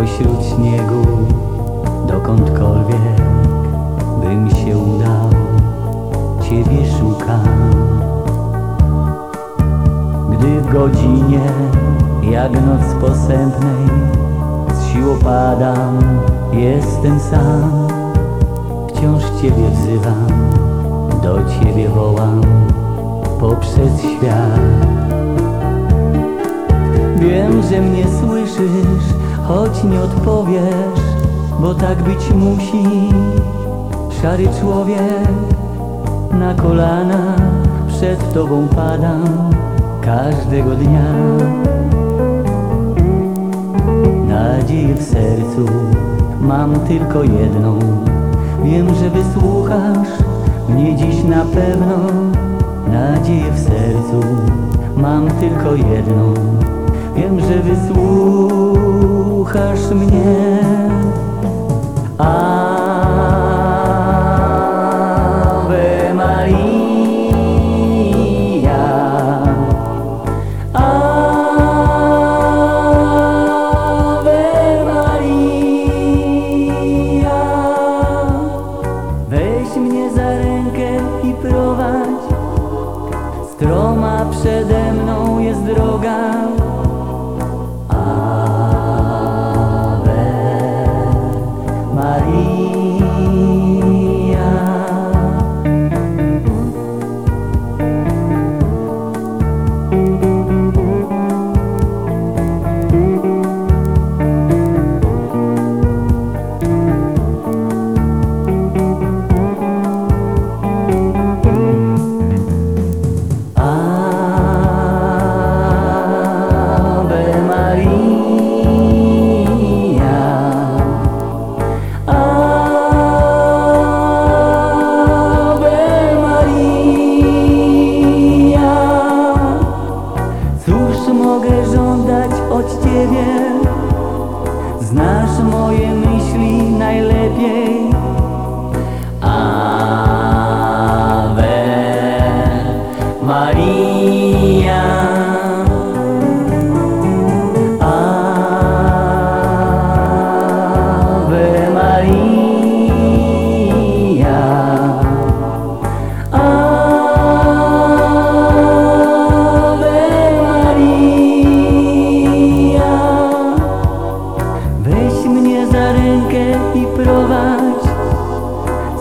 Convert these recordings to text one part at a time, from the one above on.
pośród śniegu, dokądkolwiek bym się udał, Ciebie szukam. Gdy w godzinie, jak noc posępnej, z sił opadam, jestem sam, wciąż Ciebie wzywam, do Ciebie wołam poprzez świat. Wiem, że mnie słyszysz, choć nie odpowiesz, bo tak być musi. Szary człowiek, na kolana przed Tobą padam każdego dnia. Nadzieję w sercu mam tylko jedną. Wiem, że wysłuchasz mnie dziś na pewno. Nadzieję w sercu mam tylko jedną. Wiem, że wysłuchasz mnie. Ave Maria. Ave Maria. Weź mnie za rękę i prowadź. Stroma przede Mogę żądać od Ciebie? Znasz moje myśli najlepiej. Ave Maria.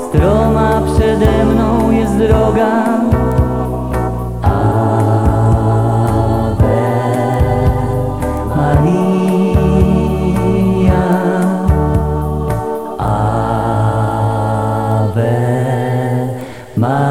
Stroma przede mną jest droga. Ave Maria. Ave Maria.